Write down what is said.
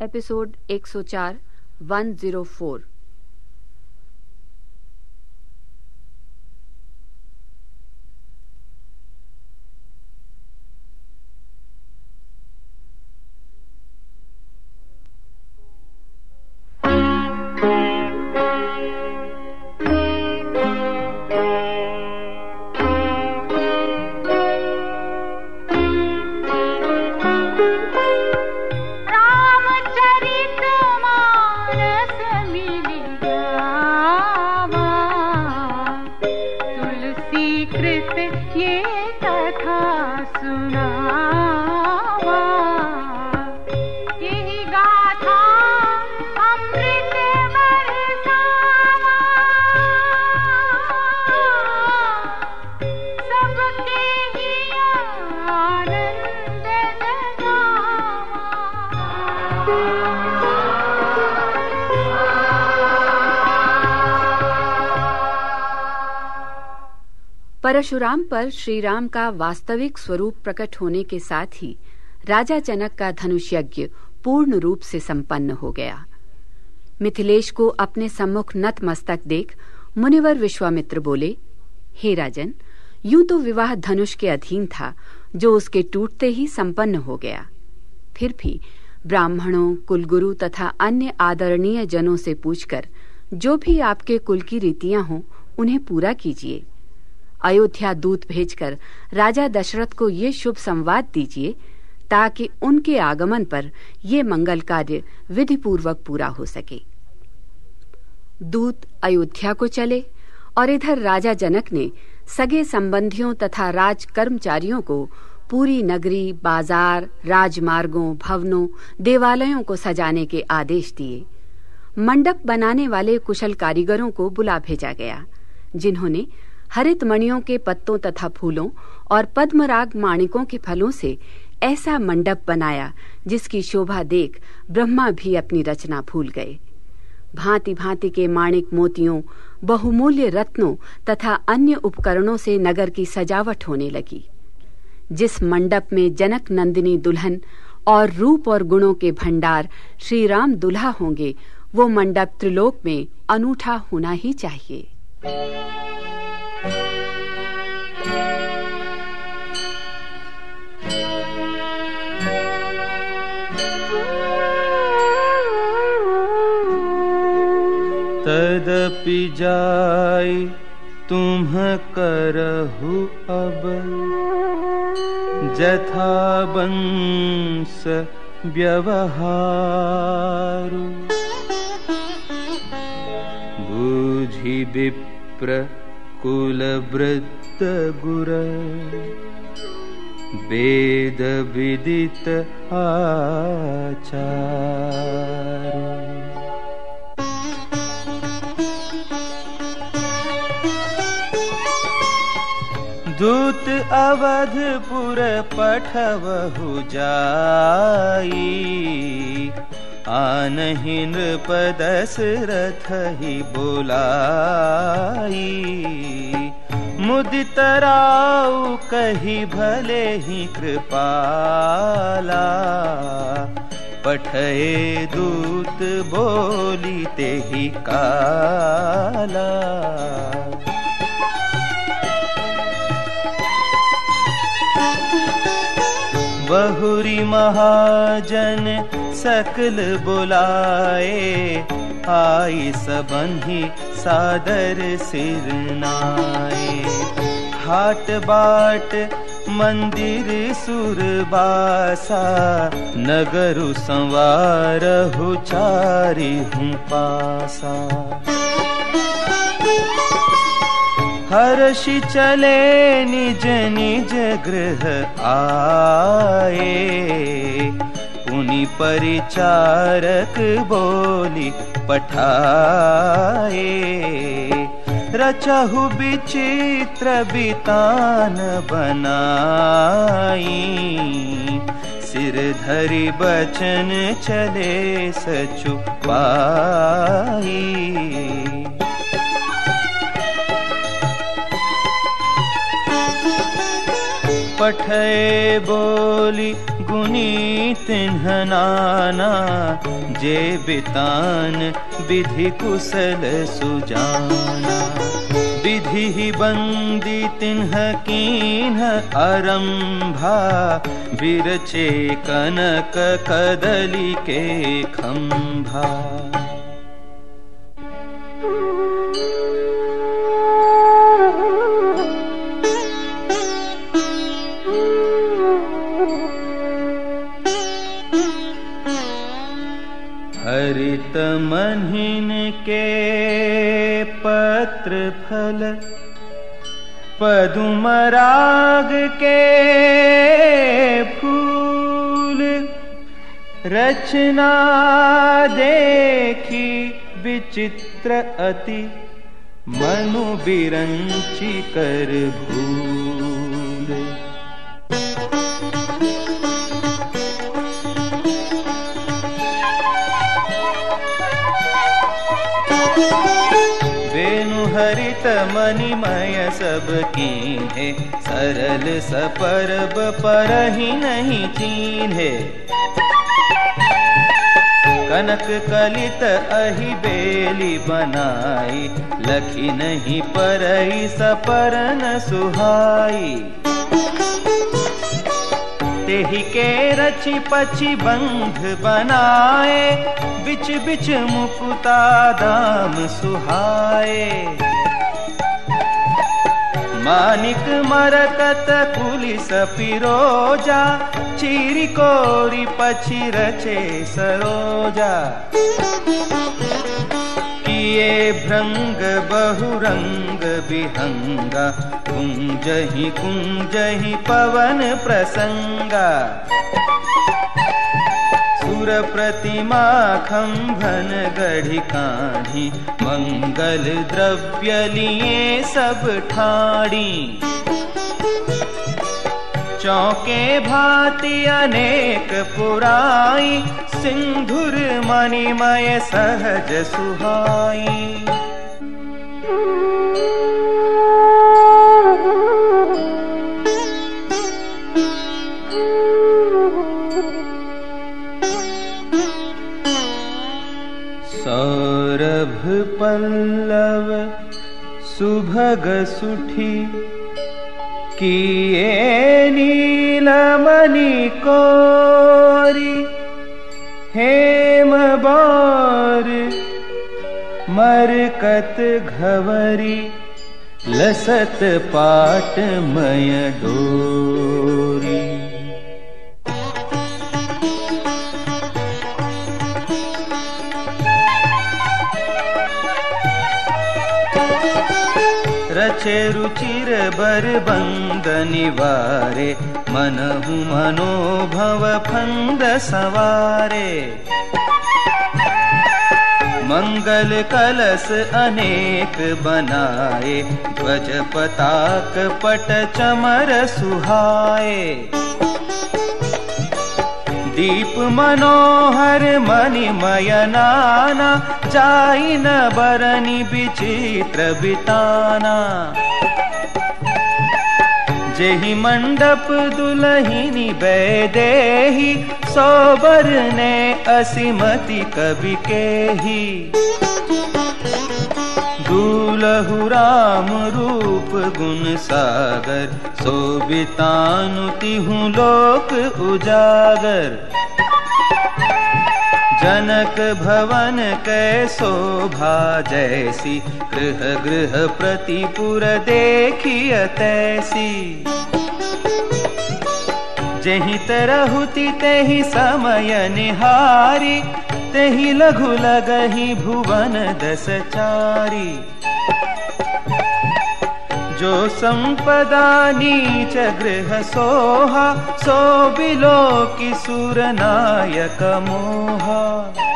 Episode 104 104 Parshuram पर श्री राम का वास्तविक स्वरूप प्रकट होने के साथ ही राजा जनक का धनुष यज्ञ पूर्ण रूप से संपन्न हो गया। मिथिलेश को अपने सम्मुख नतमस्तक देख मुनिवर विश्वामित्र बोले, हे राजन, यूँ तो विवाह धनुष के अधीन था, जो उसके टूटते ही संपन्न हो गया। फिर भी ब्राह्मणों, कुलगुरु तथा अन्य आदरणीय जनों से पूछकर, जो भी आपके कुल की रीतियाँ हों, उन्हें पूरा कीजिए। अयोध्या दूत भेजकर राजा दशरथ को ये शुभ संवाद दीजिए, ताकि उनके आगमन पर ये मंगल कार्य विधि पूर्वक पूरा हो सके। दूत अयोध्या को चले और इधर राजा जनक ने सगे संबंधियों तथा राज कर्मचारियों को पूरी नगरी, बाज़ार, राजमार्गों, भवनों, देवालयों को सजाने के आदेश दिए। मंडप बनाने वाले कुशल कारीगरों को बुला भेजा गया, जिन्होंने हरित मणियों के पत्तों तथा फूलों और पद्मराग माणिकों के फलों से ऐसा मंडप बनाया, जिसकी शोभा देख ब्रह्मा भी अपनी रचना भूल गए। भांति भांति के माणिक मोतियों, बहुमूल्य रत्नों तथा अन्य उपकरणों से नगर की सजावट होने लगी। जिस मंडप में जनक नंदिनी दुल्हन और रूप और गुणों के भंडार श्री राम दुल्हा होंगे, वो मंडप त्रिलोक में अनूठा होना ही चाहिए। तुम करहु अब। जथा बंस व्यवहारु। बुझि विप्र कुलवृत्त गुर। वेद विदित आचार दूत अवधपुर पठवहु जाई। आनहि रथ ही बोलाई। मुदित राउ कही भले ही कृपाला। पठए दूत बोली ते ही काला। बहुरी महाजन सकल बुलाए आई सबन्ही सादर सिरनाए हाट बाट मंदिर सुरबासा नगरु संवार चारी हूँ पासा हर्षि चले निज निज गृह आए। पुनि परिचारक बोली पठाए। रचहु विचित्र बितान बनाई। सिर धरि बचन चले सचु पठे बोली गुनी तिन्ह नाना जे बितान विधि कुशल सुजाना। विधि ही बंदी तिन्ह कीन्ह अरंभा बिरचे कनक कदली के खंभा। महीन के पत्र फल पदुमराग के फूल, रचना देखी विचित्र अति मनु बिरंची कर भूल। हरित मणिमय सब कीन्हे सरल सपरब पर ही नहीं चीन्हे कनक कलित अहि बेली बनाई, लखी नहीं परई सपरन सुहाई। रचि पछी बंध बनाए बिच मुकुता दाम सुहाए। मानिक मरकत कुलिस पिरोजा चीरी कोरी पछी रचे सरोजा किए भ्रंग बहुरंग विहंगा। कुंजहि कुंजहि पवन प्रसंगा। सुर प्रतिमा खंभन गढ़ी काढ़ी। मंगल द्रव्य लिए सब ठाड़ी। चौके भांति अनेक पुराई सिंधुर मणिमय सहज सुहाई। सौरभ पल्लव सुभग सुठी किए नीलमणि कोरी। बार मरकत घवरी लसत पाट मय डोरी बंद निवारे मनहु मनोभव मंगल कलश अनेक बनाए ध्वज पताक पट चमर सुहाए। दीप मनोहर मणिमय नाना जाई न बरनी विचित्र बिताना जेहि मंडप दुलहिनी बैदेही, सोबर ने असीमति कवि के ही दूलहु राम रूप गुण सागर, सोबितानु तिहु लोक उजागर। जनक भवन कै शोभा जैसी, गृह गृह प्रतिपुर देखिय तैसी। जही तरहुति तही समय निहारी, तही लघु लगही भुवन दस चारी जो संपदा नीच गृह सोहा सो बिलो की सुर नायक मोहा।